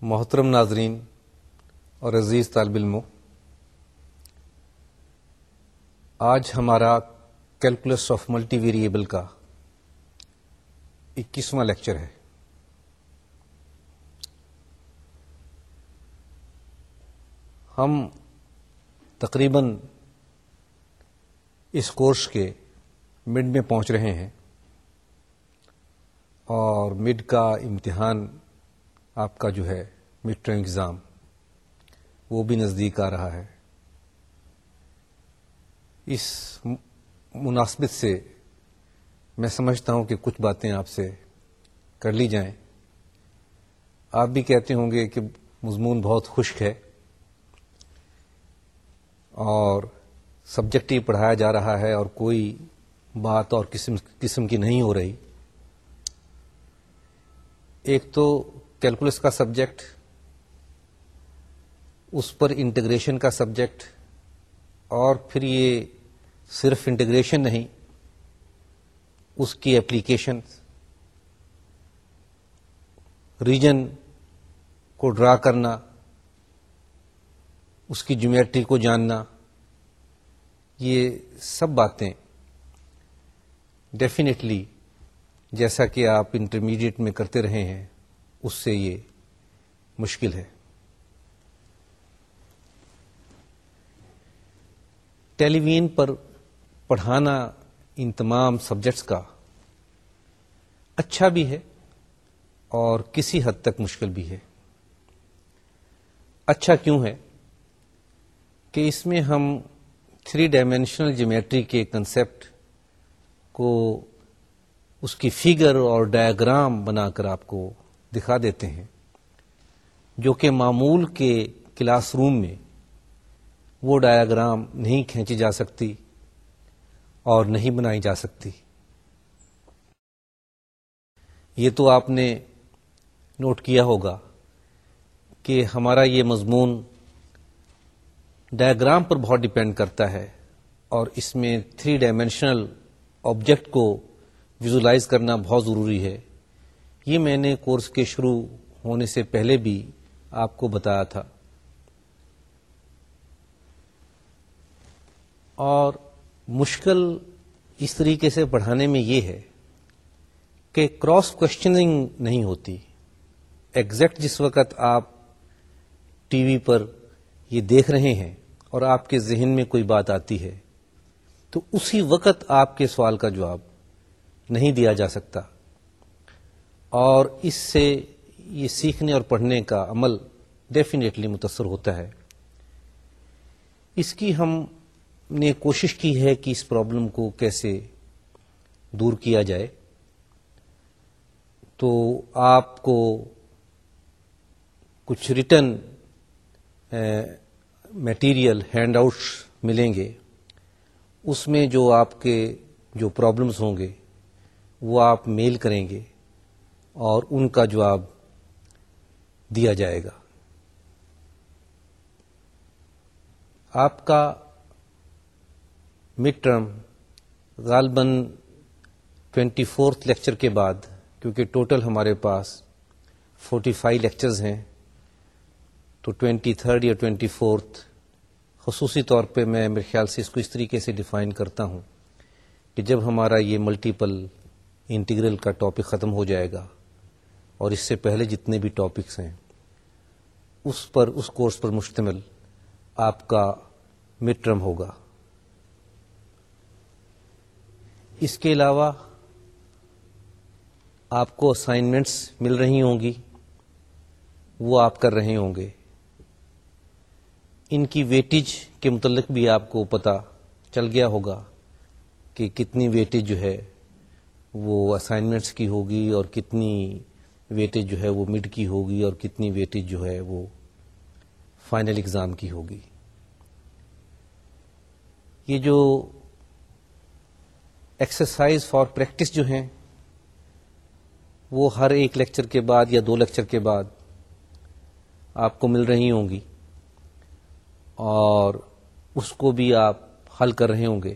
محترم ناظرین اور عزیز طالب علم آج ہمارا کیلکولس آف ملٹی ویریبل کا اکیسواں لیکچر ہے ہم تقریباً اس کورس کے مڈ میں پہنچ رہے ہیں اور مڈ کا امتحان آپ کا جو ہے مڈ ٹرم ایگزام وہ بھی نزدیک آ رہا ہے اس مناسبت سے میں سمجھتا ہوں کہ کچھ باتیں آپ سے کر لی جائیں آپ بھی کہتے ہوں گے کہ مضمون بہت خشک ہے اور سبجیکٹ ہی پڑھایا جا رہا ہے اور کوئی بات اور قسم کی نہیں ہو رہی ایک تو کیلکولس کا سبجیکٹ اس پر انٹیگریشن کا سبجیکٹ اور پھر یہ صرف انٹیگریشن نہیں اس کی اپلیکیشن ریجن کو ڈرا کرنا اس کی جیومیٹری کو جاننا یہ سب باتیں ڈیفینیٹلی جیسا کہ آپ انٹرمیڈیٹ میں کرتے رہے ہیں اس سے یہ مشکل ہے ٹیلی ویژن پر پڑھانا ان تمام سبجیکٹس کا اچھا بھی ہے اور کسی حد تک مشکل بھی ہے اچھا کیوں ہے کہ اس میں ہم تھری ڈائمینشنل جیومیٹری کے کنسپٹ کو اس کی فگر اور ڈایاگرام بنا کر آپ کو دکھا دیتے ہیں جو کہ معمول کے کلاس روم میں وہ ڈایاگرام نہیں کھینچی جا سکتی اور نہیں بنائی جا سکتی یہ تو آپ نے نوٹ کیا ہوگا کہ ہمارا یہ مضمون ڈایاگرام پر بہت ڈپینڈ کرتا ہے اور اس میں تھری ڈائمینشنل آبجیکٹ کو ویژلائز کرنا بہت ضروری ہے یہ میں نے کورس کے شروع ہونے سے پہلے بھی آپ کو بتایا تھا اور مشکل اس طریقے سے پڑھانے میں یہ ہے کہ کراس کوشچننگ نہیں ہوتی ایگزیکٹ جس وقت آپ ٹی وی پر یہ دیکھ رہے ہیں اور آپ کے ذہن میں کوئی بات آتی ہے تو اسی وقت آپ کے سوال کا جواب نہیں دیا جا سکتا اور اس سے یہ سیکھنے اور پڑھنے کا عمل ڈیفینیٹلی متاثر ہوتا ہے اس کی ہم نے کوشش کی ہے کہ اس پرابلم کو کیسے دور کیا جائے تو آپ کو کچھ ریٹن میٹیریل ہینڈ آؤٹس ملیں گے اس میں جو آپ کے جو پرابلمس ہوں گے وہ آپ میل کریں گے اور ان کا جواب دیا جائے گا آپ کا مڈ ٹرم غالباً ٹوینٹی فورتھ لیکچر کے بعد کیونکہ ٹوٹل ہمارے پاس فورٹی فائیو لیکچرز ہیں تو ٹوینٹی تھرڈ یا ٹوینٹی فورتھ خصوصی طور پہ میں میرے خیال سے اس کو اس طریقے سے ڈیفائن کرتا ہوں کہ جب ہمارا یہ ملٹیپل انٹیگرل کا ٹاپک ختم ہو جائے گا اور اس سے پہلے جتنے بھی ٹاپکس ہیں اس پر اس کورس پر مشتمل آپ کا مڈ ٹرم ہوگا اس کے علاوہ آپ کو اسائنمنٹس مل رہی ہوں گی وہ آپ کر رہے ہوں گے ان کی ویٹیج کے متعلق بھی آپ کو پتا چل گیا ہوگا کہ کتنی ویٹیج جو ہے وہ اسائنمنٹس کی ہوگی اور کتنی ویٹیج جو ہے وہ مڈ کی ہوگی اور کتنی ویٹیج جو ہے وہ فائنل اگزام کی ہوگی یہ جو ایکسرسائز فار پریکٹس جو ہیں وہ ہر ایک لیکچر کے بعد یا دو لیکچر کے بعد آپ کو مل رہی ہوں گی اور اس کو بھی آپ حل کر رہے ہوں گے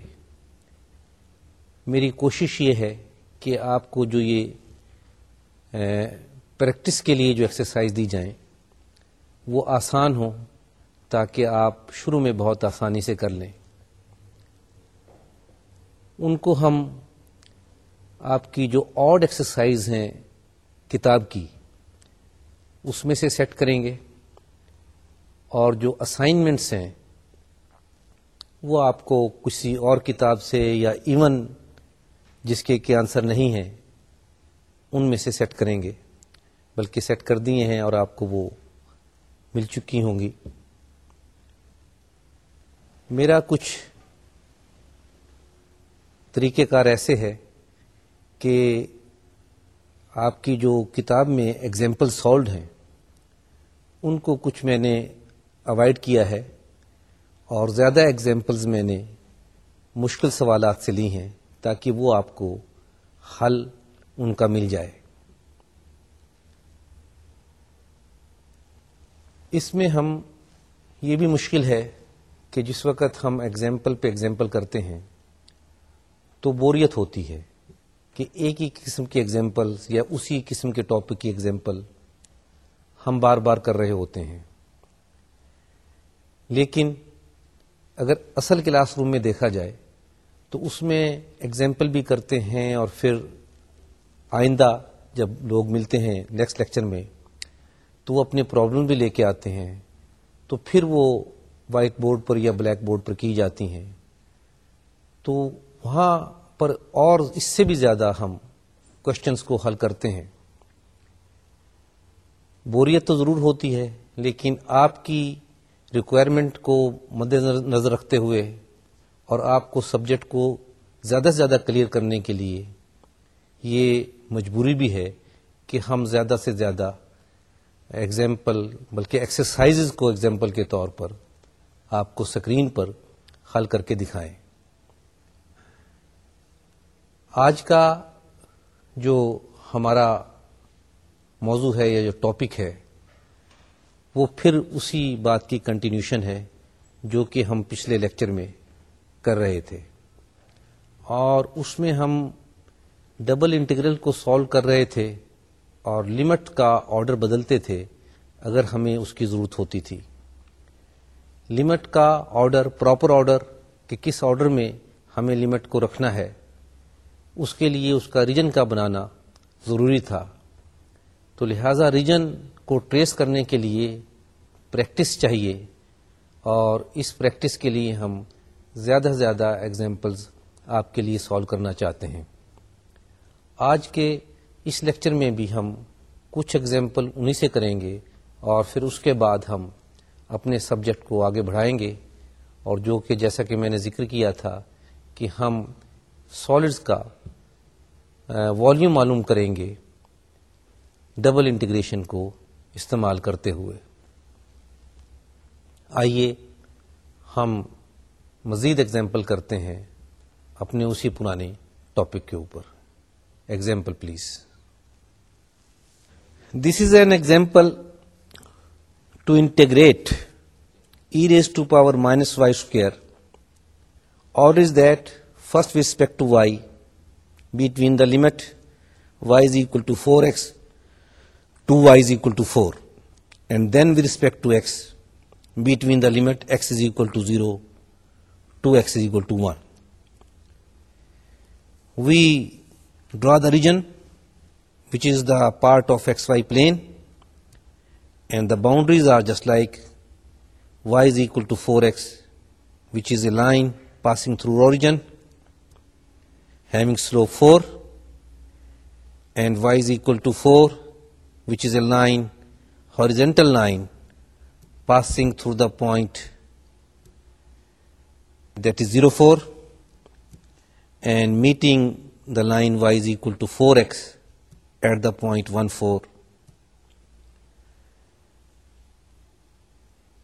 میری کوشش یہ ہے کہ آپ کو جو یہ پریکٹس کے لیے جو ایکسرسائز دی جائیں وہ آسان ہوں تاکہ آپ شروع میں بہت آسانی سے کر لیں ان کو ہم آپ کی جو آڈ ایکسرسائز ہیں کتاب کی اس میں سے سیٹ کریں گے اور جو اسائنمنٹس ہیں وہ آپ کو کسی اور کتاب سے یا ایون جس کے کہ آنسر نہیں ہیں ان میں سے سیٹ کریں گے بلکہ سیٹ کر دیے ہیں اور آپ کو وہ مل چکی ہوں گی میرا کچھ طریقہ کار ایسے ہے کہ آپ کی جو کتاب میں ایگزامپل سالڈ ہیں ان کو کچھ میں نے اوائڈ کیا ہے اور زیادہ ایگزامپلز میں نے مشکل سوالات سے لی ہیں تاکہ وہ آپ کو حل ان کا مل جائے اس میں ہم یہ بھی مشکل ہے کہ جس وقت ہم ایگزامپل پہ ایگزامپل کرتے ہیں تو بوریت ہوتی ہے کہ ایک ہی قسم کی ایگزامپل یا اسی قسم کے ٹاپک کی ایگزامپل ہم بار بار کر رہے ہوتے ہیں لیکن اگر اصل کلاس روم میں دیکھا جائے تو اس میں ایگزامپل بھی کرتے ہیں اور پھر آئندہ جب لوگ ملتے ہیں نیکسٹ لیکچر میں تو وہ اپنے پرابلم بھی لے کے آتے ہیں تو پھر وہ وائٹ بورڈ پر یا بلیک بورڈ پر کی جاتی ہیں تو وہاں پر اور اس سے بھی زیادہ ہم کوشچنس کو حل کرتے ہیں بوریت تو ضرور ہوتی ہے لیکن آپ کی ریکوائرمنٹ کو مد نظر رکھتے ہوئے اور آپ کو سبجیکٹ کو زیادہ سے زیادہ کلیئر کرنے کے لیے یہ مجبوری بھی ہے کہ ہم زیادہ سے زیادہ ایگزامپل بلکہ ایکسرسائز کو ایگزامپل کے طور پر آپ کو سکرین پر حل کر کے دکھائیں آج کا جو ہمارا موضوع ہے یا جو ٹاپک ہے وہ پھر اسی بات کی کنٹینیوشن ہے جو کہ ہم پچھلے لیکچر میں کر رہے تھے اور اس میں ہم ڈبل انٹیگرل کو سالو کر رہے تھے اور لمٹ کا آرڈر بدلتے تھے اگر ہمیں اس کی ضرورت ہوتی تھی لمٹ کا آرڈر پراپر آرڈر کہ کس آرڈر میں ہمیں لمٹ کو رکھنا ہے اس کے لیے اس کا ریجن کا بنانا ضروری تھا تو لہٰذا ریجن کو ٹریس کرنے کے لیے پریکٹس چاہیے اور اس پریکٹس کے لیے ہم زیادہ سے زیادہ ایگزامپلز آپ کے لیے سالو کرنا چاہتے ہیں آج کے اس لیکچر میں بھی ہم کچھ اگزامپل انہیں سے کریں گے اور پھر اس کے بعد ہم اپنے سبجیکٹ کو آگے بڑھائیں گے اور جو کہ جیسا کہ میں نے ذکر کیا تھا کہ ہم سالڈس کا والیوم معلوم کریں گے ڈبل انٹیگریشن کو استعمال کرتے ہوئے آئیے ہم مزید اگزامپل کرتے ہیں اپنے اسی پرانے ٹاپک کے اوپر Example, please. This is an example to integrate e raised to power minus y square. Order is that first with respect to y, between the limit y is equal to 4x to y is equal to 4, and then with respect to x, between the limit x is equal to 0 to x is equal to 1. We Draw the region which is the part of xy plane, and the boundaries are just like y is equal to 4x, which is a line passing through origin having slope 4, and y is equal to 4, which is a line, horizontal line passing through the point that is 0, 4 and meeting the line y is equal to 4x at the point 1,4.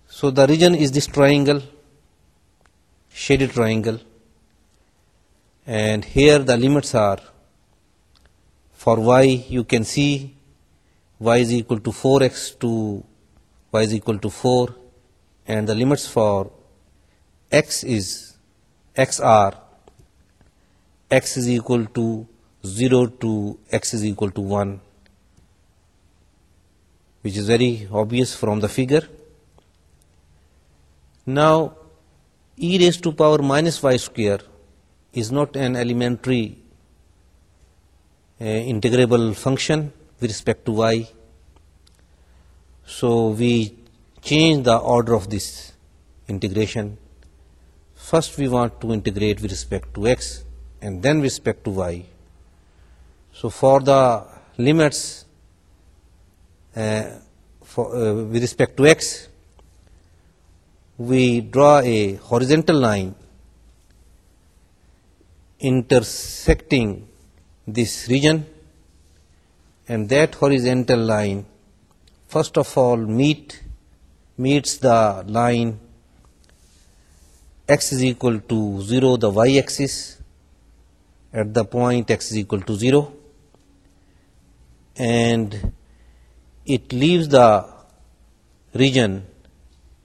So the region is this triangle, shaded triangle, and here the limits are, for y you can see y is equal to 4x to y is equal to 4, and the limits for x are x is equal to 0 to x is equal to 1, which is very obvious from the figure. Now e raised to power minus y square is not an elementary uh, integrable function with respect to y. So we change the order of this integration. First we want to integrate with respect to x and then respect to y. So for the limits uh, uh, with respect to x, we draw a horizontal line intersecting this region, and that horizontal line first of all meets the line x is equal to 0, the y axis, at the point x is equal to 0, and it leaves the region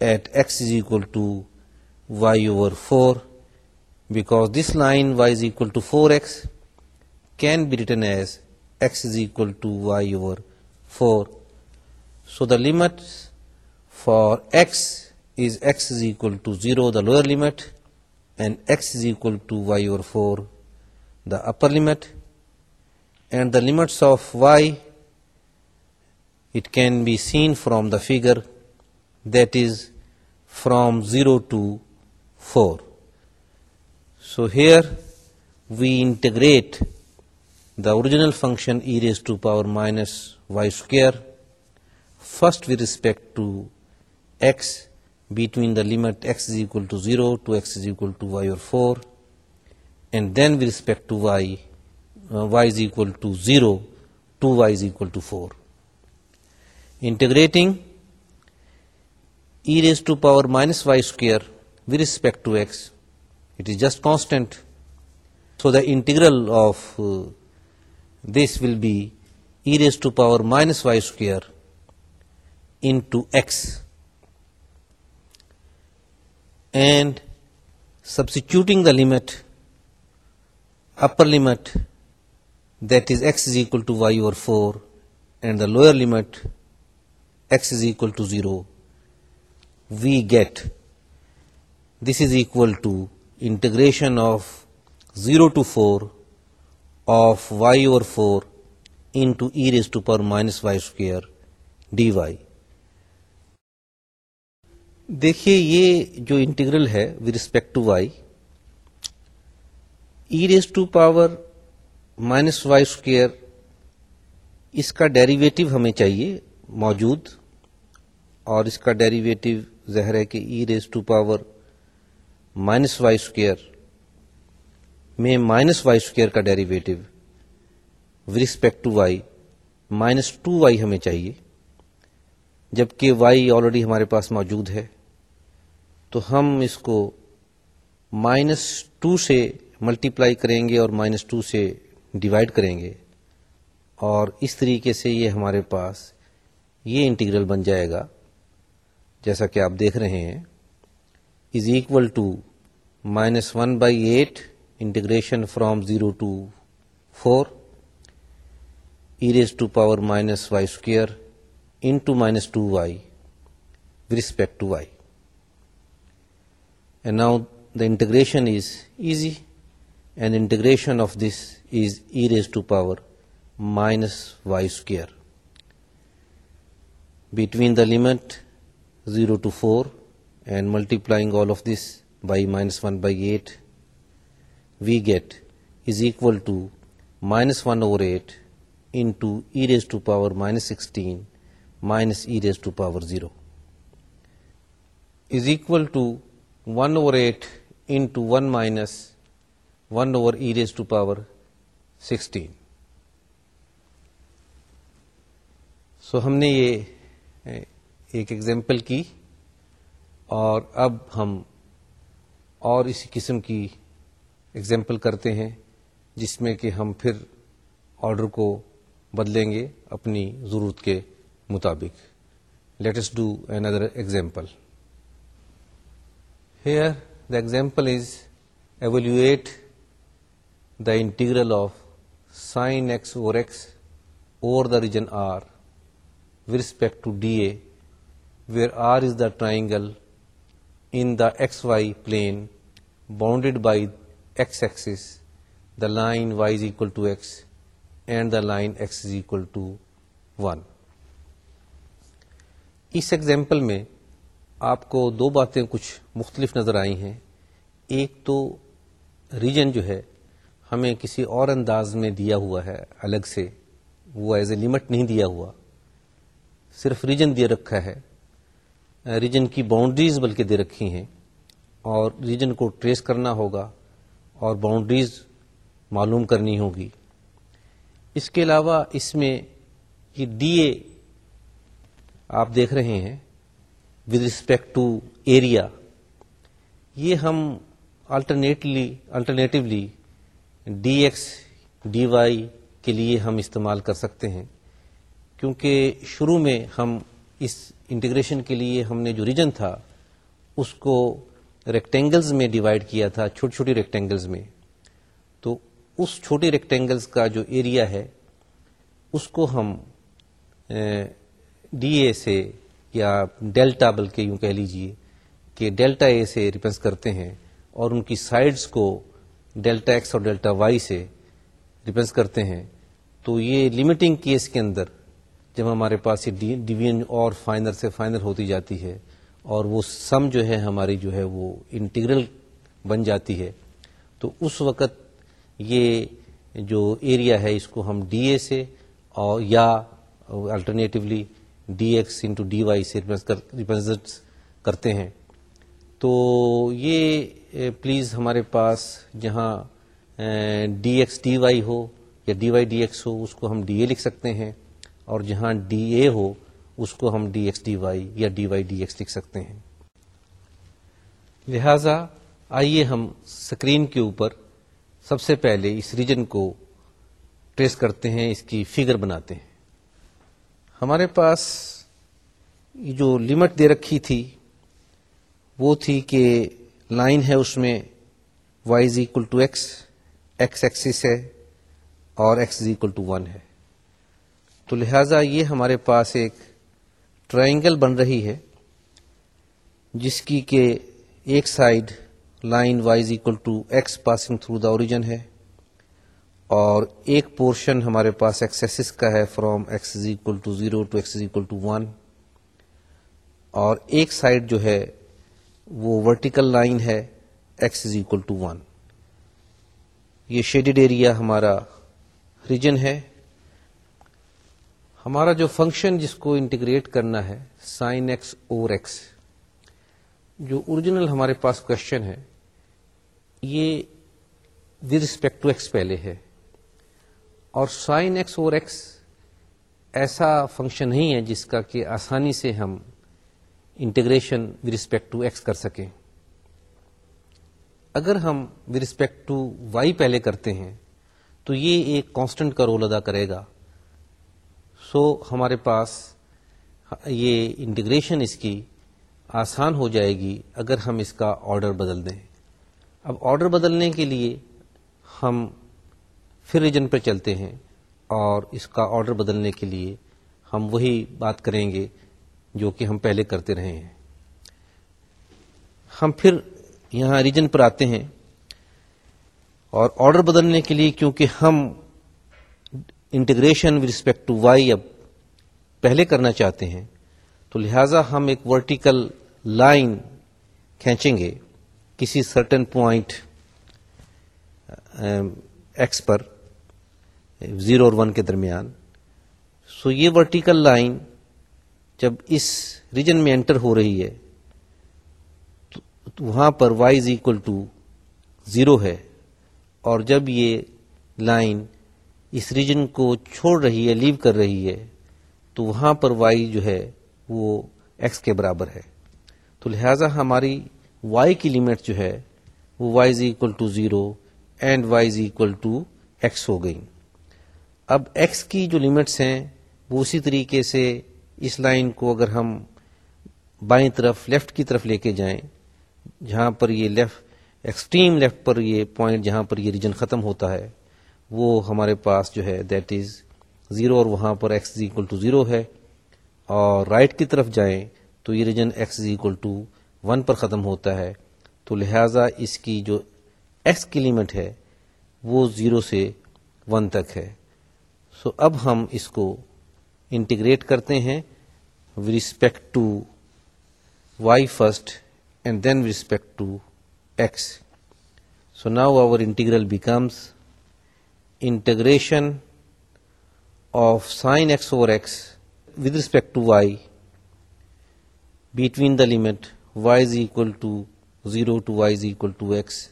at x is equal to y over 4, because this line y is equal to 4x can be written as x is equal to y over 4. So the limit for x is equal to 0, the lower limit, and x is equal to y over 4 the upper limit and the limits of y. It can be seen from the figure, that is from 0 to 4. So here we integrate the original function e raised to power minus y square first with respect to x, between the limit x is equal to 0 to x is equal to y over 4, and then with respect to y uh, is equal to 0, 2y is equal to 4. Integrating e raised to power minus y square with respect to x, it is just constant. So the integral of uh, this will be e raised to power minus y square into x, and substituting the limit upper limit that is x is equal to y over 4 and the lower limit x is equal to 0 we get this is equal to integration of 0 to 4 of y over 4 into e raised to power minus y square dy دیکھیے یہ جو integral ہے with respect to y e raise to power minus y square اس کا derivative ہمیں چاہیے موجود اور اس کا ڈیریویٹو زہر ہے کہ e raise to power minus y square میں مائنس وائی اسکوئر کا ڈیریویٹو و respect to y minus two y ہمیں چاہیے جبکہ وائی آلریڈی ہمارے پاس موجود ہے تو ہم اس کو مائنس ٹو سے ملٹیپلائی کریں گے اور مائنس ٹو سے ڈیوائڈ کریں گے اور اس طریقے سے یہ ہمارے پاس یہ انٹیگرل بن جائے گا جیسا کہ آپ دیکھ رہے ہیں is equal to minus one by eight integration from zero to four e raise to power minus y square into minus two y with respect to y and now the integration is easy and integration of this is e raised to power minus y square. Between the limit 0 to 4 and multiplying all of this by minus 1 by 8, we get is equal to minus 1 over 8 into e raised to power minus 16 minus e raised to power 0 is equal to 1 over 8 into 1 minus one over e raise to power sixteen so ہم نے یہ ایک example کی اور اب ہم اور اسی قسم کی ایگزامپل کرتے ہیں جس میں کہ ہم پھر آرڈر کو بدلیں گے اپنی ضرورت کے مطابق let's do another example here the example is evaluate the integral of sine x over x over the region R with respect to d A where R is the triangle in the x y plane bounded by x axis the line y is equal to x and the line x is equal to one us example میں آپ کو دو باتیں کچھ مختلف نظر آئی ہیں ایک تو ریجن جو ہے ہمیں کسی اور انداز میں دیا ہوا ہے الگ سے وہ ایز اے لمٹ نہیں دیا ہوا صرف ریجن دے رکھا ہے ریجن کی باؤنڈریز بلکہ دے رکھی ہیں اور ریجن کو ٹریس کرنا ہوگا اور باؤنڈریز معلوم کرنی ہوگی اس کے علاوہ اس میں یہ ڈی اے آپ دیکھ رہے ہیں ود رسپیکٹ ٹو ایریا یہ ہم alternately alternatively d x d y کے لیے ہم استعمال کر سکتے ہیں کیونکہ شروع میں ہم اس انٹیگریشن کے لیے ہم نے جو ریجن تھا اس کو ریکٹینگلز میں ڈیوائڈ کیا تھا چھوٹی چھوٹی ریکٹینگلز میں تو اس چھوٹے ریکٹینگلز کا جو ایریا ہے اس کو ہم ڈی اے سے یا ڈیلٹا بلکہ یوں کہہ لیجئے کہ ڈیلٹا اے سے ریپرس کرتے ہیں اور ان کی سائڈس کو ڈیلٹا ایکس اور ڈیلٹا وائی سے ڈپینس کرتے ہیں تو یہ لمیٹنگ کیس کے اندر جب ہمارے پاس یہ ڈویژن اور فائنل سے فائنل ہوتی جاتی ہے اور وہ سم جو ہے ہماری جو ہے وہ انٹیگرل بن جاتی ہے تو اس وقت یہ جو ایریا ہے اس کو ہم ڈی اے سے اور یا alternatively D X into D Y سے ریپرزنٹ کرتے ہیں تو یہ پلیز ہمارے پاس جہاں ڈی ایکس ڈی وائی ہو یا ڈی وائی ڈی ایکس ہو اس کو ہم ڈی اے لکھ سکتے ہیں اور جہاں ڈی اے ہو اس کو ہم ڈی ایکس ڈی وائی یا ڈی وائی ڈی ایکس لکھ سکتے ہیں لہذا آئیے ہم اسکرین کے اوپر سب سے پہلے اس ریجن کو ٹریس کرتے ہیں اس کی فگر بناتے ہیں ہمارے پاس جو لمٹ دے رکھی تھی وہ تھی کہ لائن ہے اس میں is equal to x x axis ہے اور ایکس اکول ٹو ون ہے تو لہٰذا یہ ہمارے پاس ایک ٹرائنگل بن رہی ہے جس کی کہ ایک side line is equal to x passing through the origin ہے اور ایک پورشن ہمارے پاس ایکسیسس کا ہے from x equal to zero to x is equal to one اور ایک سائڈ جو ہے وہ ورٹیکل لائن ہے x is equal to one یہ شیڈیڈ ایریا ہمارا ریجن ہے ہمارا جو فنکشن جس کو انٹیگریٹ کرنا ہے سائن ایکس اور ایکس جو اوریجنل ہمارے پاس کوشچن ہے یہ ود رسپیکٹ ٹو ایکس پہلے ہے اور سائن ایکس اور ایکس ایسا فنکشن نہیں ہے جس کا کہ آسانی سے ہم integration with respect to x کر سکیں اگر ہم ود رسپیکٹ ٹو وائی پہلے کرتے ہیں تو یہ ایک کانسٹنٹ کا رول ادا کرے گا سو ہمارے پاس یہ انٹیگریشن اس کی آسان ہو جائے گی اگر ہم اس کا آرڈر بدل دیں اب آرڈر بدلنے کے لیے ہم پھر ریجن پہ چلتے ہیں اور اس کا آرڈر بدلنے کے لیے ہم وہی بات کریں گے جو کہ ہم پہلے کرتے رہے ہیں ہم پھر یہاں ریجن پر آتے ہیں اور آرڈر بدلنے کے لیے کیونکہ ہم integration with respect to y اب پہلے کرنا چاہتے ہیں تو لہٰذا ہم ایک ورٹیکل لائن کھینچیں گے کسی سرٹن پوائنٹ ایکس پر زیرو اور ون کے درمیان سو یہ ورٹیکل لائن جب اس ریجن میں انٹر ہو رہی ہے تو وہاں پر y is equal to zero ہے اور جب یہ لائن اس ریجن کو چھوڑ رہی ہے لیو کر رہی ہے تو وہاں پر وائی جو ہے وہ ایکس کے برابر ہے تو لہٰذا ہماری وائی کی لمٹ جو ہے وہ y is equal to zero and y is equal to x ہو گئی اب ایکس کی جو لمٹس ہیں وہ اسی طریقے سے اس لائن کو اگر ہم بائیں طرف لیفٹ کی طرف لے کے جائیں جہاں پر یہ لیفٹ ایکسٹریم لیفٹ پر یہ پوائنٹ جہاں پر یہ ریجن ختم ہوتا ہے وہ ہمارے پاس جو ہے دیٹ از زیرو اور وہاں پر ایکس اکول ٹو زیرو ہے اور رائٹ right کی طرف جائیں تو یہ region x equal to one پر ختم ہوتا ہے تو لہٰذا اس کی جو ایکس کی لیمٹ ہے وہ زیرو سے ون تک ہے سو so اب ہم اس کو انٹیگریٹ کرتے ہیں with respect to y first and then with respect to x. So now our integral becomes integration of sine x over x with respect to y between the limit y is equal to 0 to y is equal to x,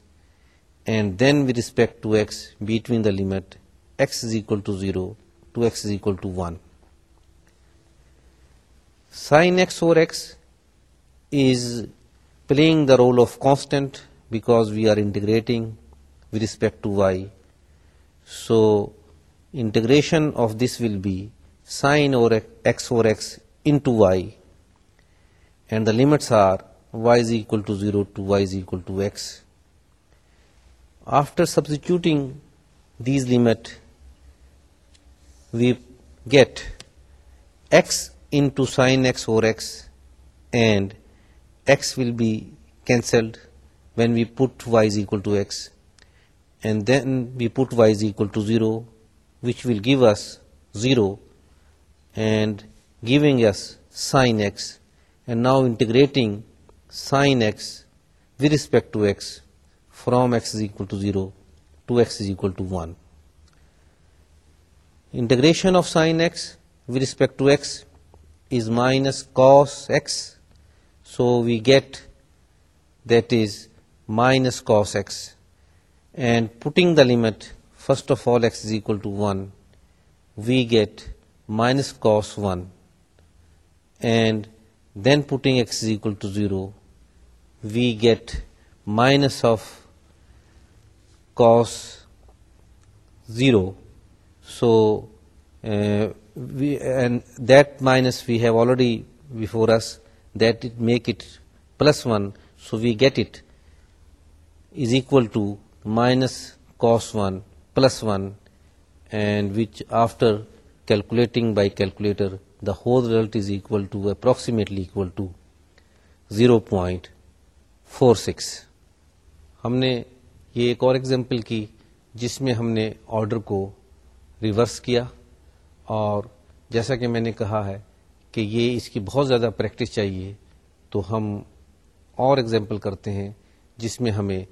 and then with respect to x between the limit x is equal to 0 to x is equal to 1. Sin x over x is playing the role of constant because we are integrating with respect to y. So integration of this will be sin over x into y, and the limits are y is equal to 0 to y is equal to x. After substituting these limit, we get x into sin x over x, and x will be cancelled when we put y is equal to x, and then we put y is equal to 0, which will give us 0 and giving us sin x, and now integrating sin x with respect to x from x is equal to 0 to x is equal to 1. Integration of sin x with respect to x is minus cos x. So we get that is minus cos x. And putting the limit, first of all x is equal to 1, we get minus cos 1. And then putting x is equal to 0, we get minus of cos 0. So uh, and that that minus we have already us that that make it plus one so we get it is equal to minus cos one plus one and which after calculating by calculator the whole result is equal to zero point four six ہم نے یہ ایک اور example کی جس میں ہم نے آڈر کو ریورس کیا اور جیسا کہ میں نے کہا ہے کہ یہ اس کی بہت زیادہ پریکٹس چاہیے تو ہم اور ایگزامپل کرتے ہیں جس میں ہمیں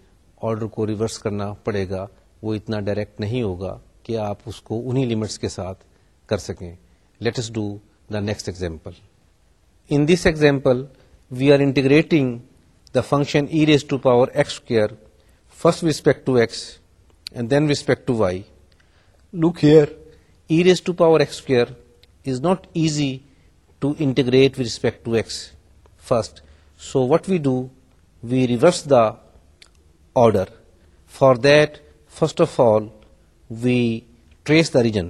آرڈر کو ریورس کرنا پڑے گا وہ اتنا ڈائریکٹ نہیں ہوگا کہ آپ اس کو انہی لمٹس کے ساتھ کر سکیں let's do the next example in this example we are integrating the function e raise to power x square first respect to x and then respect to y look here e raised to power x square is not easy to integrate with respect to x first. So what we do, we reverse the order. For that, first of all, we trace the region.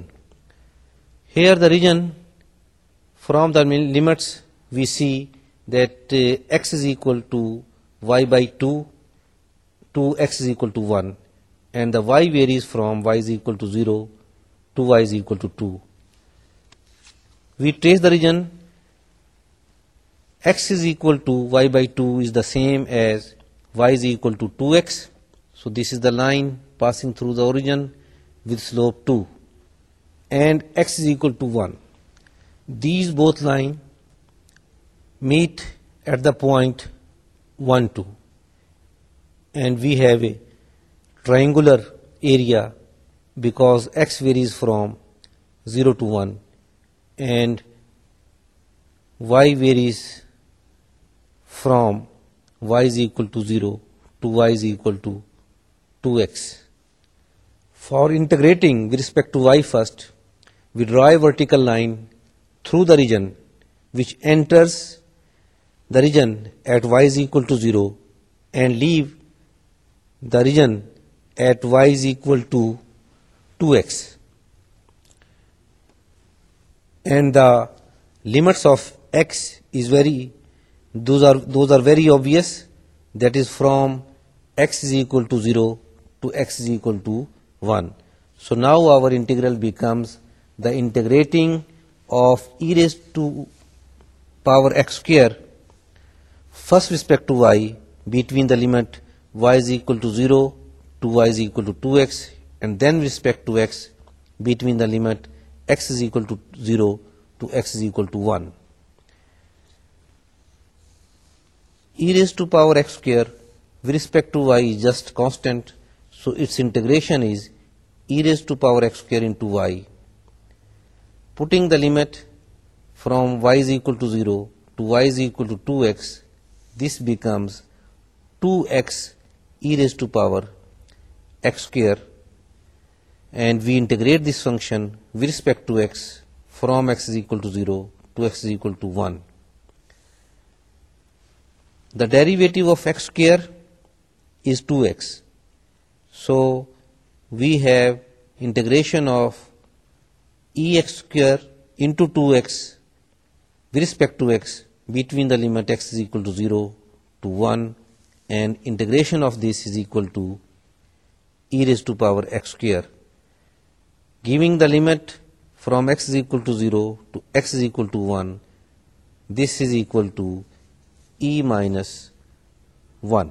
Here the region, from the limits we see that uh, x is equal to y by 2 to x is equal to 1, and the y varies from y is equal to 0 2y is equal to 2. We trace the region x is equal to y by 2 is the same as y is equal to 2x. So this is the line passing through the origin with slope 2 and x is equal to 1. These both lines meet at the point 1, 2, and we have a triangular area because x varies from 0 to 1 and y varies from y is equal to 0 to y is equal to 2x. For integrating with respect to y first, we draw a vertical line through the region which enters the region at y is equal to 0 and leave the region at y is equal to 2x, and the limits of x is those are very obvious, that is from x is equal to 0 to x is equal to 1. So now our integral becomes the integrating of e raised to power x square first respect to y between the limit y is equal to 0 to y is equal to 2x and then respect to x between the limit x is equal to 0 to x is equal to 1. E raised to power x square with respect to y is just constant, so its integration is e raised to power x square into y. Putting the limit from y is equal to 0 to y is equal to 2x, this becomes 2x e raised to power x square and we integrate this function with respect to x from x is equal to 0 to x is equal to 1. The derivative of x square is 2x. So we have integration of ex square into 2x with respect to x between the limit x is equal to 0 to 1, and integration of this is equal to e raised to power x square. Giving the from from is equal to zero to x is equal to one this is equal to e minus one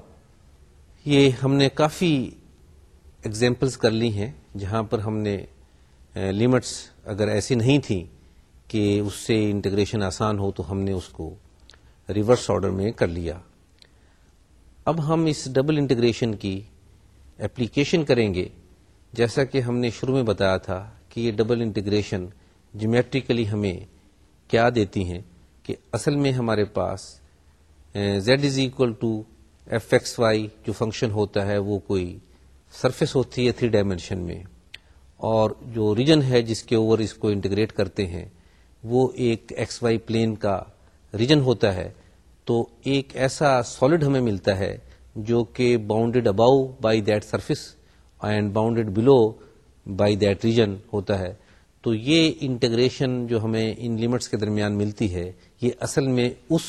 یہ ہم نے کافی examples کر لی ہیں جہاں پر ہم نے limits اگر ایسی نہیں تھیں کہ اس سے انٹیگریشن آسان ہو تو ہم نے اس کو ریورس آرڈر میں کر لیا اب ہم اس ڈبل انٹیگریشن کی اپلیکیشن کریں گے جیسا کہ ہم نے شروع میں بتایا تھا کہ یہ ڈبل انٹیگریشن جیومیٹریکلی ہمیں کیا دیتی ہیں کہ اصل میں ہمارے پاس z is equal to f x y جو فنکشن ہوتا ہے وہ کوئی سرفیس ہوتی ہے تھری ڈائمینشن میں اور جو ریجن ہے جس کے اوور اس کو انٹیگریٹ کرتے ہیں وہ ایک ایکس وائی پلین کا ریجن ہوتا ہے تو ایک ایسا سالڈ ہمیں ملتا ہے جو کہ bounded above by that surface and bounded below by that region ہوتا ہے تو یہ انٹیگریشن جو ہمیں ان لمٹس کے درمیان ملتی ہے یہ اصل میں اس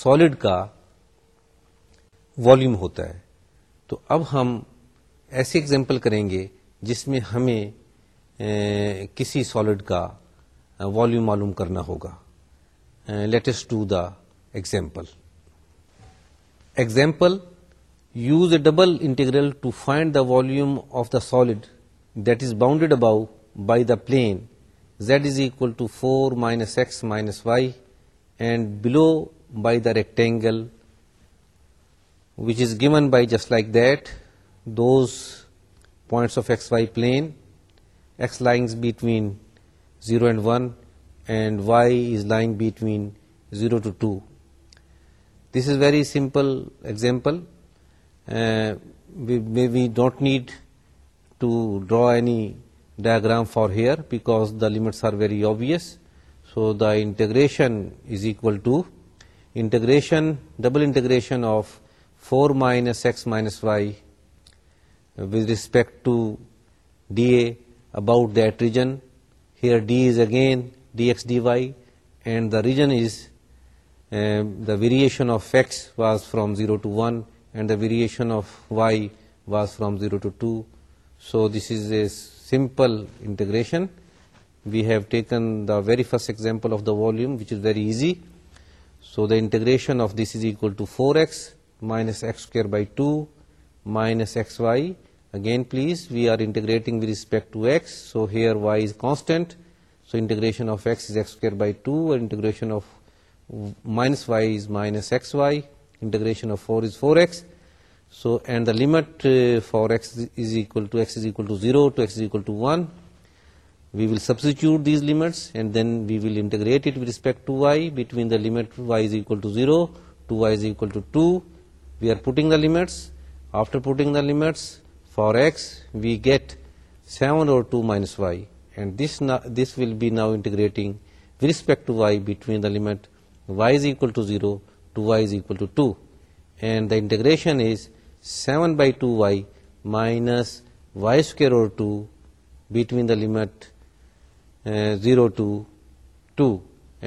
سالڈ کا والیوم ہوتا ہے تو اب ہم ایسے ایگزامپل کریں گے جس میں ہمیں کسی سالڈ کا والیوم معلوم کرنا ہوگا let's to the example example use a double integral to find the volume of the solid that is bounded above by the plane z is equal to 4 minus x minus y, and below by the rectangle which is given by just like that those points of xy plane, x lies between 0 and 1 and y is lying between 0 to 2. This is very simple example. Uh, we don't need to draw any diagram for here because the limits are very obvious. So the integration is equal to double integration of 4 minus x minus y with respect to dA about that region. Here d is again dx dy, and the region is um, the variation of x was from 0 to 1 and the variation of y was from 0 to 2. So this is a simple integration. We have taken the very first example of the volume, which is very easy. So the integration of this is equal to 4x minus x square by 2 minus xy. Again, please, we are integrating with respect to x. So here y is constant. So integration of x is x square by 2, and integration of minus y is minus xy. Integration of 4 is 4x. So, and the limit uh, for x is equal to 0 to x is equal to 1. We will substitute these limits and then we will integrate it with respect to y between the limit y is equal to 0 to y is equal to 2. We are putting the limits. After putting the limits for x, we get 7 over 2 minus y, and this will be now integrating with respect to y between the limit y is equal to 0 to y is equal to two and the integration is seven by two y minus y square to between the limit zero to two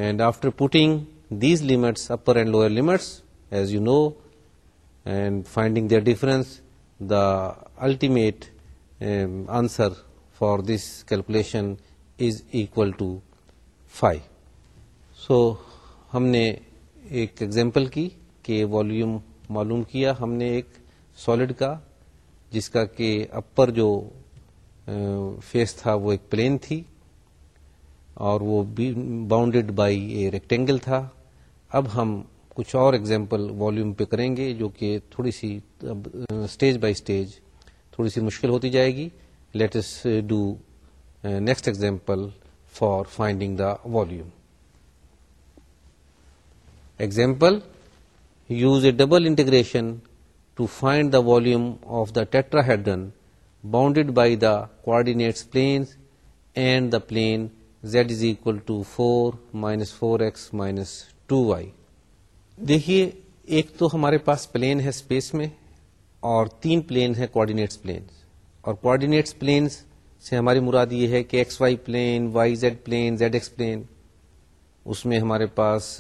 and after these limits upper and lower limits as you know and finding the difference the ultimate answer for this calculation is equal to five so ہم نے ایک example کی کہ volume معلوم کیا ہم نے ایک سالڈ کا جس کا کہ اپر جو فیس تھا وہ ایک پلین تھی اور وہ باؤنڈیڈ بائی اے ریکٹینگل تھا اب ہم کچھ اور ایگزامپل والیوم پہ کریں گے جو کہ تھوڑی سی اسٹیج بائی اسٹیج تھوڑی سی مشکل ہوتی جائے گی let's do next example for finding the volume example use a double integration to find the volume of the tetrahedron bounded by the coordinates plane and the plane z is equal to four minus four x minus two y دیکھیے ایک تو ہمارے پاس plane ہے space میں اور تین plane ہے کوآڈینیٹس پلینس اور کوآڈینیٹس پلینس سے ہماری مراد یہ ہے کہ x y plane y z plane z x plane اس میں ہمارے پاس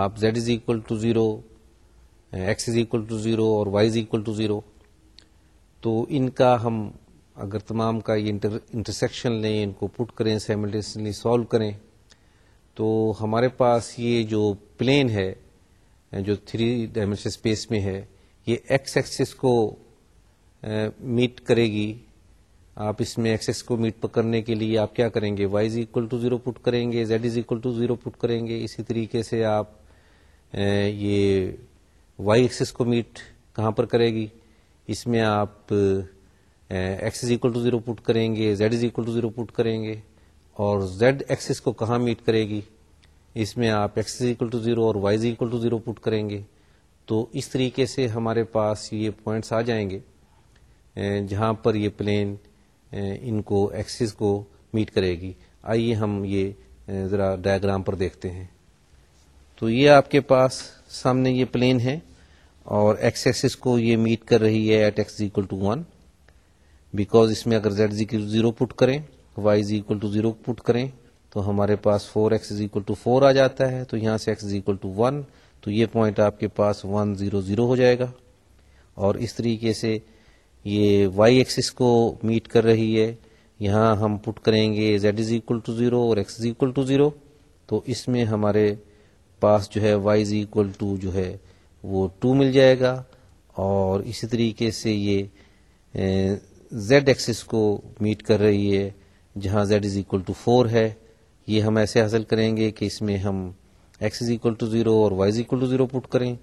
آپ z is equal to zero x is equal to zero اور y is equal to zero تو ان کا ہم اگر تمام کا یہ انٹرسیکشن لیں ان کو پٹ کریں سیملٹیسلی سالو کریں تو ہمارے پاس یہ جو پلین ہے eh, جو تھری ڈائمینشن اسپیس میں ہے یہ ایکس ایکسس کو میٹ eh, کرے گی آپ اس میں ایکسس کو میٹ کرنے کے لیے آپ کیا کریں گے y is equal to zero put کریں گے z is equal to zero put کریں گے اسی طریقے سے آپ یہ وائی ایکسس کو میٹ کہاں پر کرے گی اس میں آپ x is equal to zero put کریں گے z is equal to zero put کریں گے اور زیڈ ایکسس کو کہاں میٹ کرے گی اس میں آپ x is equal to zero اور y is equal to zero put کریں گے تو اس طریقے سے ہمارے پاس یہ پوائنٹس آ جائیں گے جہاں پر یہ پلین ان کو ایکسس کو میٹ کرے گی آئیے ہم یہ ذرا ڈائگرام پر دیکھتے ہیں تو یہ آپ کے پاس سامنے یہ پلین ہے اور ایکس ایکسس کو یہ میٹ کر رہی ہے at x equal to one because اس میں اگر زیڈ زیکل زیرو پٹ کریں y is equal to zero put کریں تو ہمارے پاس four x is equal to four آ جاتا ہے تو یہاں سے x is equal to one تو یہ پوائنٹ آپ کے پاس ون زیرو زیرو ہو جائے گا اور اس طریقے سے یہ وائی ایکسس کو میٹ کر رہی ہے یہاں ہم پٹ کریں گے z is equal to zero اور x is equal to zero تو اس میں ہمارے پاس جو ہے وائی از اکول ٹو جو ہے وہ ٹو مل جائے گا اور اسی طریقے سے یہ زیڈ ایکسس کو میٹ کر رہی ہے جہاں z is equal to four ہے یہ ہم ایسے حاصل کریں گے کہ اس میں ہم x is equal to zero اور is equal to zero put کریں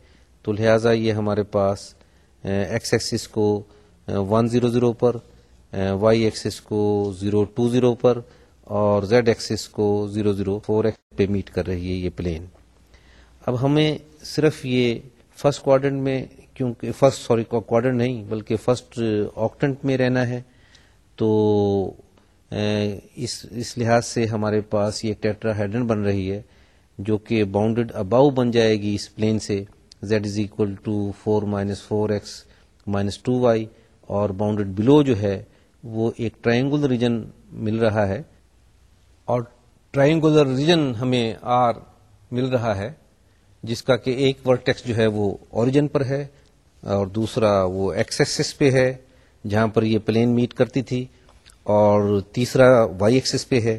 تو لہٰذا یہ ہمارے پاس ایکس ایکسس کو ون زیرو زیرو پر وائی ایکسس کو زیرو ٹو زیرو پر اور زیڈ ایکسس کو زیرو زیرو فور ایکس پہ میٹ کر رہی ہے یہ پلین اب ہمیں صرف یہ فرسٹ کوارڈن میں کیونکہ فرسٹ سوری کوارڈنٹ نہیں بلکہ فرسٹ آکٹنٹ میں رہنا ہے تو اس اس لحاظ سے ہمارے پاس یہ ٹیٹرا ہیڈن بن رہی ہے جو کہ باؤنڈڈ اباؤ بن جائے گی اس پلین سے Z is equal to four minus four X minus two Y اور باؤنڈڈ بلو جو ہے وہ ایک ٹرائنگولر ریجن مل رہا ہے اور ٹرائنگولر ریجن ہمیں آر مل رہا ہے جس کا کہ ایک ورٹیکس جو ہے وہ اوریجن پر ہے اور دوسرا وہ ایکسیس پہ ہے جہاں پر یہ پلین میٹ کرتی تھی اور تیسرا وائی ایکسس پہ ہے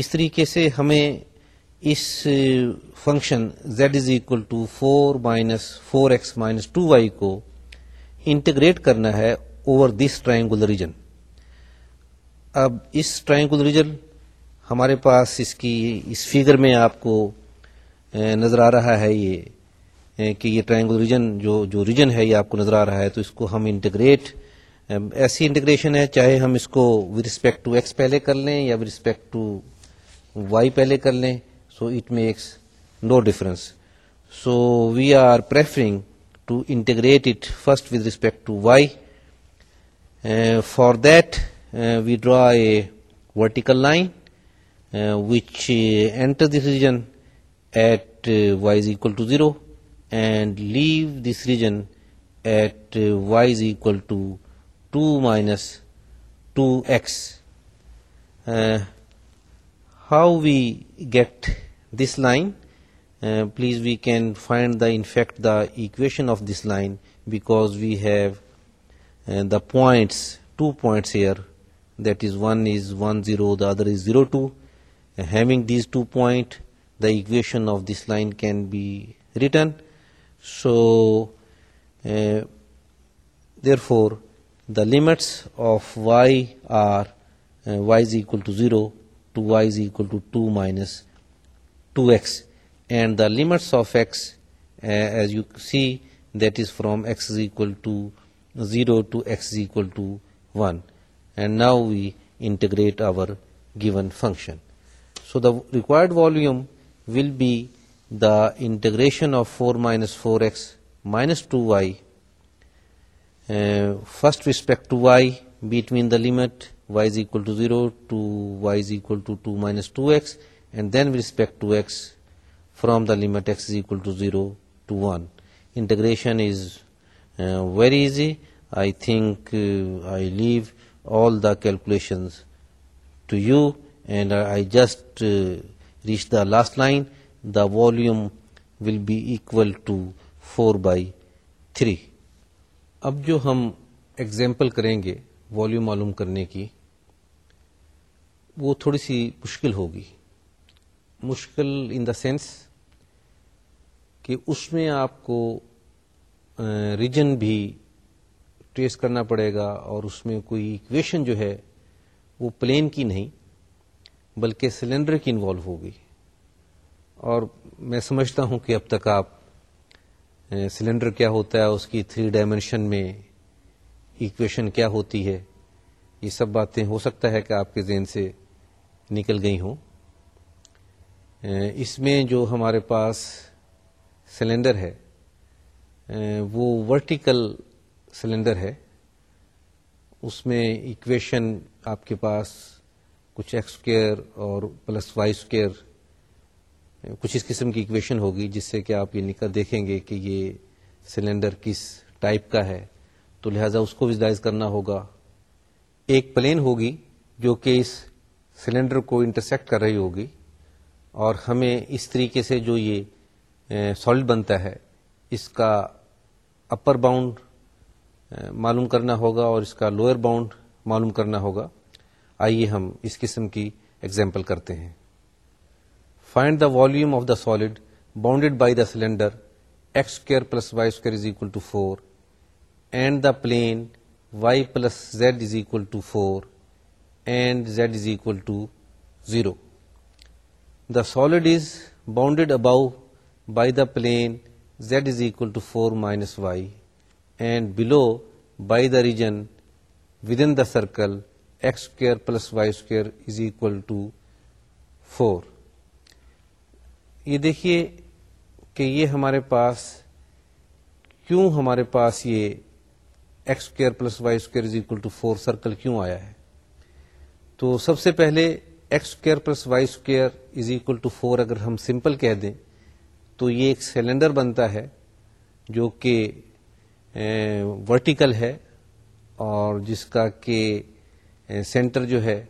اس طریقے سے ہمیں اس function z is equal to four minus four x minus two y کو انٹیگریٹ کرنا ہے اوور دس ٹرائنگولر ریجن اب اس ٹرائنگولر ریجن ہمارے پاس اس کی اس فیگر میں آپ کو نظر آ رہا ہے یہ کہ یہ ٹرائنگل ریجن جو جو ریجن ہے یہ آپ کو نظر آ رہا ہے تو اس کو ہم انٹیگریٹ ایسی انٹیگریشن ہے چاہے ہم اس کو ود رسپیکٹ ٹو ایکس پہلے کر لیں یا ود رسپیکٹ ٹو وائی پہلے کر لیں so it makes no difference so we are preferring to integrate it first with respect to y for that we draw a vertical line which enter this region at uh, y is equal to 0 and leave this region at uh, y is equal to 2 minus 2x. Uh, how we get this line? Please, we can find in fact the equation of this line, because we have the points, 2 points here, that is one is 10, the other is 02. Having these 2 points, the equation of this line can be written. So uh, therefore the limits of y are uh, y is equal to 0 to y is equal to 2 minus 2x, and the limits of x, uh, as you see, that is from x is equal to 0 to x is equal to 1. And now we integrate our given function. So the required volume will be the integration of 4 minus 4x minus 2y, uh, first respect to y, between the limit y is equal to 0 to y is equal to 2 minus 2x, and then with respect to x from the limit x is equal to 0 to 1. Integration is uh, very easy. I think uh, I leave all the calculations to you, and I just reach the last line the volume will be equal to four by three اب جو ہم example کریں گے volume معلوم کرنے کی وہ تھوڑی سی مشکل ہوگی مشکل ان دا سینس کہ اس میں آپ کو ریجن بھی ٹریس کرنا پڑے گا اور اس میں کوئی ایکویشن جو ہے وہ پلین کی نہیں بلکہ سلینڈر کی انوالو ہو گئی اور میں سمجھتا ہوں کہ اب تک آپ سلینڈر کیا ہوتا ہے اس کی تھری ڈائمینشن میں ایکویشن کیا ہوتی ہے یہ سب باتیں ہو سکتا ہے کہ آپ کے ذہن سے نکل گئی ہوں اس میں جو ہمارے پاس سلینڈر ہے وہ ورٹیکل سلینڈر ہے اس میں ایکویشن آپ کے پاس کچھ ایکس اسکوئر اور پلس وائی اسکوئر کچھ اس قسم کی اکویشن ہوگی جس سے کہ آپ یہ نکل دیکھیں گے کہ یہ سلینڈر کس ٹائپ کا ہے تو لہٰذا اس کو بھی کرنا ہوگا ایک پلین ہوگی جو کہ اس سلینڈر کو انٹرسیکٹ کر رہی ہوگی اور ہمیں اس طریقے سے جو یہ سالڈ بنتا ہے اس کا اپر باؤنڈ معلوم کرنا ہوگا اور اس کا لوئر باؤنڈ معلوم کرنا ہوگا آئیے ہم اس قسم کی ایگزامپل کرتے ہیں find the volume of the solid bounded by the cylinder x square plus y square is equal to four and the plane y plus z is equal to four and z is equal to zero the solid is bounded above by the plane z is equal to four minus y and below by the region within the circle x square plus y square is equal to four یہ دیکھیے کہ یہ ہمارے پاس کیوں ہمارے پاس یہ x square plus y square is equal to four circle کیوں آیا ہے تو سب سے پہلے x square plus y square is equal to four اگر ہم سمپل کہہ دیں تو یہ ایک سلینڈر بنتا ہے جو کہ ورٹیکل ہے اور جس کا کہ سینٹر جو ہے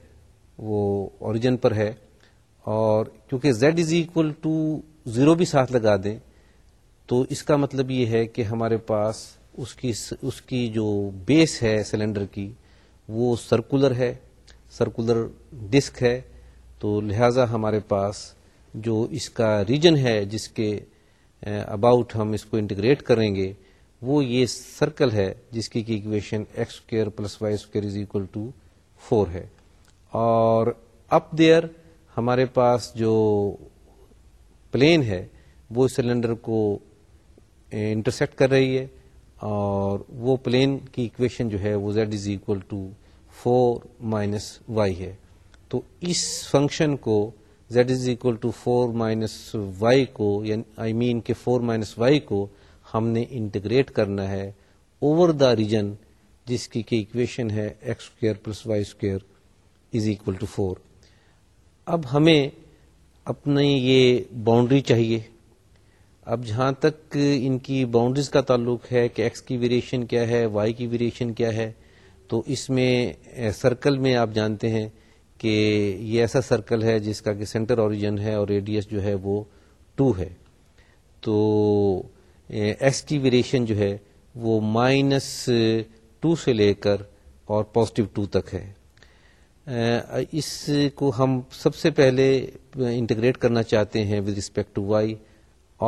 وہ اوریجن پر ہے اور کیونکہ z is equal to zero بھی ساتھ لگا دیں تو اس کا مطلب یہ ہے کہ ہمارے پاس اس کی اس کی جو بیس ہے سلینڈر کی وہ سرکولر ہے سرکولر ڈسک ہے تو لہذا ہمارے پاس جو اس کا ریجن ہے جس کے اباؤٹ ہم اس کو انٹیگریٹ کریں گے وہ یہ سرکل ہے جس کی کہ equation x square plus y square is equal to four ہے اور اپ دیئر ہمارے پاس جو پلین ہے وہ سلنڈر کو انٹرسیکٹ کر رہی ہے اور وہ پلین کی اکویشن جو ہے وہ z is equal to four minus y ہے تو اس فنکشن کو z is equal to four minus y کو یعنی آئی مین کہ فور مائنس وائی کو ہم نے انٹیگریٹ کرنا ہے اوور دا ریجن جس کی کہ اکویشن ہے x square plus y square is equal to four اب ہمیں اپنی یہ باؤنڈری چاہیے اب جہاں تک ان کی باؤنڈریز کا تعلق ہے کہ ایکس کی ویریشن کیا ہے وائی کی ویریشن کیا ہے تو اس میں سرکل میں آپ جانتے ہیں کہ یہ ایسا سرکل ہے جس کا کہ سینٹر اوریجن ہے اور ریڈیس جو ہے وہ ٹو ہے تو ایکس کی ویریشن جو ہے وہ مائنس ٹو سے لے کر اور پازیٹیو ٹو تک ہے اس کو ہم سب سے پہلے انٹیگریٹ کرنا چاہتے ہیں ود رسپیکٹ ٹو وائی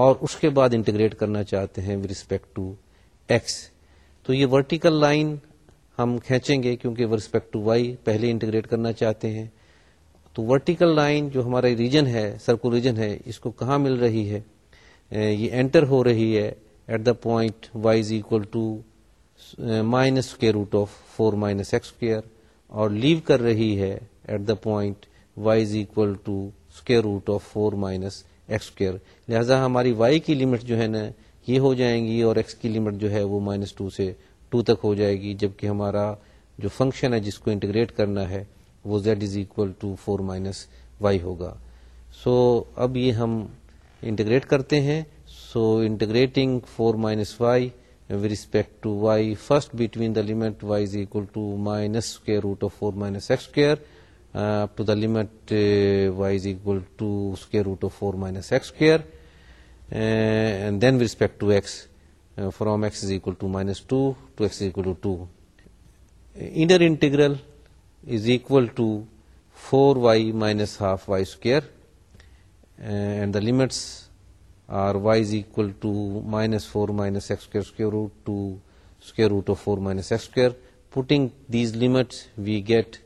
اور اس کے بعد انٹیگریٹ کرنا چاہتے ہیں ود رسپیکٹ ٹو ایکس تو یہ ورٹیکل لائن ہم کھینچیں گے کیونکہ ود رسپیکٹ ٹو وائی پہلے انٹیگریٹ کرنا چاہتے ہیں تو ورٹیکل لائن جو ہمارا ریجن ہے سرکول ریجن ہے اس کو کہاں مل رہی ہے یہ انٹر ہو رہی ہے at the point y is equal to minus square root of four minus x square اور لیو کر رہی ہے at the point y is equal to square root of four minus x square لہٰذا ہماری y کی limit جو ہے نا یہ ہو جائیں گی اور ایکس کی لمٹ جو ہے وہ مائنس ٹو سے ٹو تک ہو جائے گی جبکہ ہمارا جو فنکشن ہے جس کو انٹیگریٹ کرنا ہے وہ z is equal to four minus y ہوگا سو اب یہ ہم انٹیگریٹ کرتے ہیں so integrating four minus y with respect to y. First, between the limit y is equal to minus square root of 4 minus x square up uh, to the limit uh, y is equal to square root of 4 minus x square, uh, and then with respect to x, from x is equal to minus 2 to x is equal to 2. Inner integral is equal to 4y minus half y square, and the limits are y is equal to minus four minus root two square root of four minus these let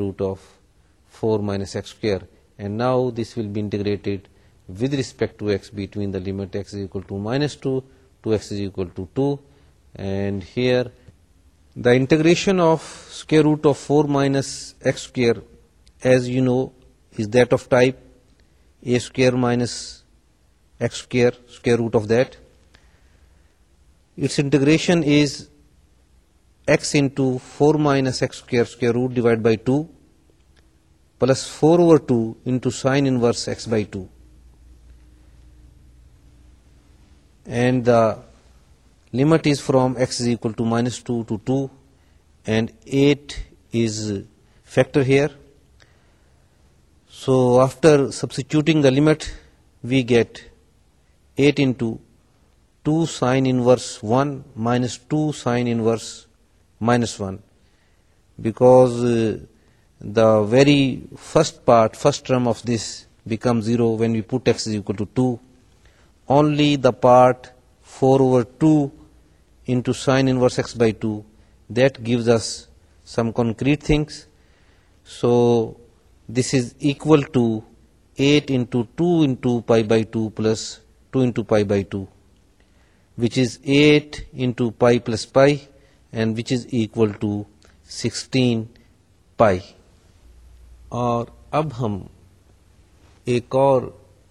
root of four minus now this will be integrated with respect to x between the two minus two to x is here the of offer root of four minus s square as you know is that of type a square minus x square, square root of that. Its integration is x into 4 minus x square root divided by 2 plus 4 over 2 into sine inverse x by 2. And the limit is from x is equal to minus 2 to 2, and 8 is factor here. So after substituting the limit, we get 8 into 2 sine inverse 1 minus 2 sine inverse minus 1, because uh, the very first term of this becomes 0 when we put x is equal to 2. Only the part 4 over 2 into sine inverse x by 2, that gives us some concrete things. So this is equal to 8 into 2 into pi by 2 plus two into pi by two which is eight into pi pi plus pi and which is equal to sixteen pi اور اب ہم ایک اور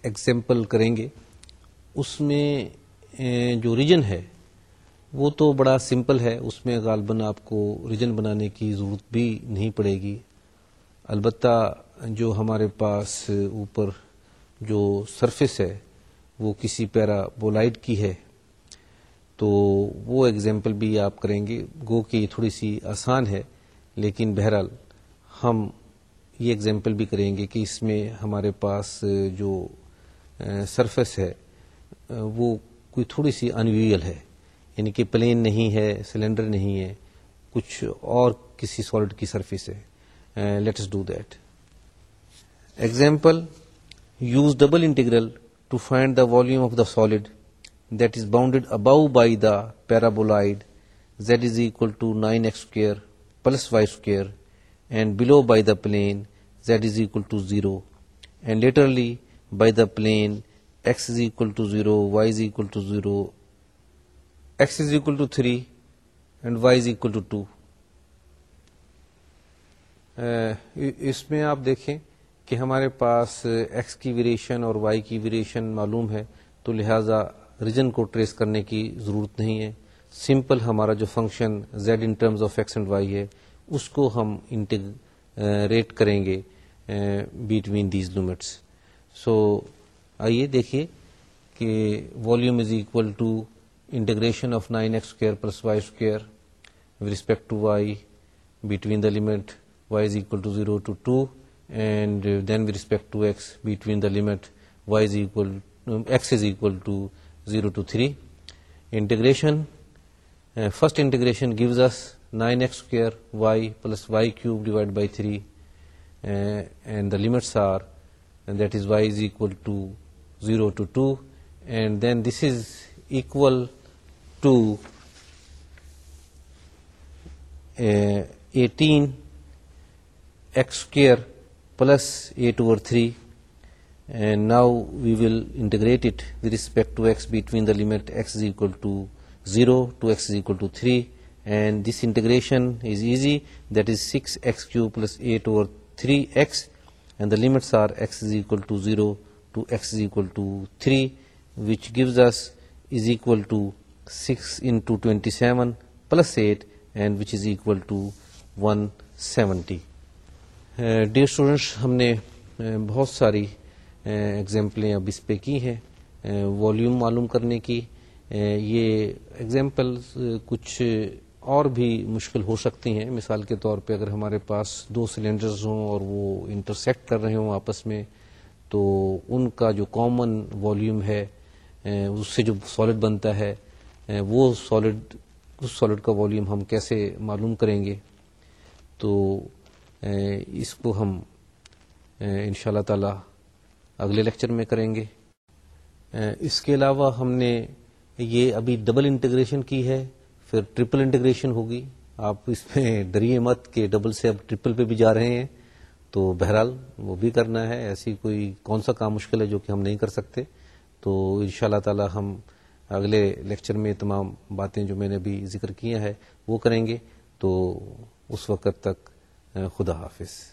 example کریں گے اس میں جو region ہے وہ تو بڑا سمپل ہے اس میں غالباً آپ کو ریجن بنانے کی ضرورت بھی نہیں پڑے گی البتہ جو ہمارے پاس اوپر جو سرفیس ہے وہ کسی پیرا بولاڈ کی ہے تو وہ ایگزامپل بھی آپ کریں گے گو کہ یہ تھوڑی سی آسان ہے لیکن بہرحال ہم یہ اگزامپل بھی کریں گے کہ اس میں ہمارے پاس جو سرفیس ہے وہ کوئی تھوڑی سی انویل ہے یعنی کہ پلین نہیں ہے سلینڈر نہیں ہے کچھ اور کسی سالڈ کی سرفیس ہے let's do that example use double integral to find the volume of the solid that is bounded above by the paraboloid z is equal to nine x square plus y square and below by the plane z is equal to zero and laterally by the plane x is equal to zero y is equal to zero x is equal to three and y is equal to two اس میں آپ دیکھیں کہ ہمارے پاس x کی variation اور y کی variation معلوم ہے تو لہٰذا ریجن کو ٹریس کرنے کی ضرورت نہیں ہے سمپل ہمارا جو function z in terms of x and y ہے اس کو ہم انٹیگریٹ کریں گے بٹوین دیز لمٹس سو آئیے دیکھیے کہ volume is equal to integration of nine x square plus y square with respect to y between the limit y is equal to zero to two and uh, then with respect to x, between the limit y is equal, uh, x is equal to 0 to 3. Integration, uh, first integration gives us 9x square y plus y cube divided by 3, and the limits are, and that is y is equal to 0 to 2, and then this is equal to 18 x square plus a2 over 3, and now we will integrate it with respect to x between the limit x is equal to 0 to x is equal to 3, and this integration is easy, that is 6x cube plus 8 over 3x, and the limits are x is equal to 0 to x is equal to 3, which gives us is equal to 6 into 27 plus 8, and which is equal to 170. Dear students ہم نے بہت ساری اگزامپلیں اب اس پہ کی ہیں volume معلوم کرنے کی یہ ایگزامپل کچھ اور بھی مشکل ہو سکتی ہیں مثال کے طور پہ اگر ہمارے پاس دو سلینڈرز ہوں اور وہ انٹرسیکٹ کر رہے ہوں آپس میں تو ان کا جو کامن والیوم ہے اس سے جو سالڈ بنتا ہے وہ سالڈ اس سالڈ کا والیوم ہم کیسے معلوم کریں گے تو اس کو ہم ان شاء اللہ تعالی اگلے لیکچر میں کریں گے اس کے علاوہ ہم نے یہ ابھی ڈبل انٹیگریشن کی ہے پھر ٹرپل انٹیگریشن ہوگی آپ اس میں ڈریے مت کے ڈبل سے اب ٹرپل پہ بھی جا رہے ہیں تو بہرحال وہ بھی کرنا ہے ایسی کوئی کون سا کام مشکل ہے جو کہ ہم نہیں کر سکتے تو ان شاء اللہ ہم اگلے لیکچر میں تمام باتیں جو میں نے ابھی ذکر کیا ہے وہ کریں گے تو اس وقت تک خدا حافظ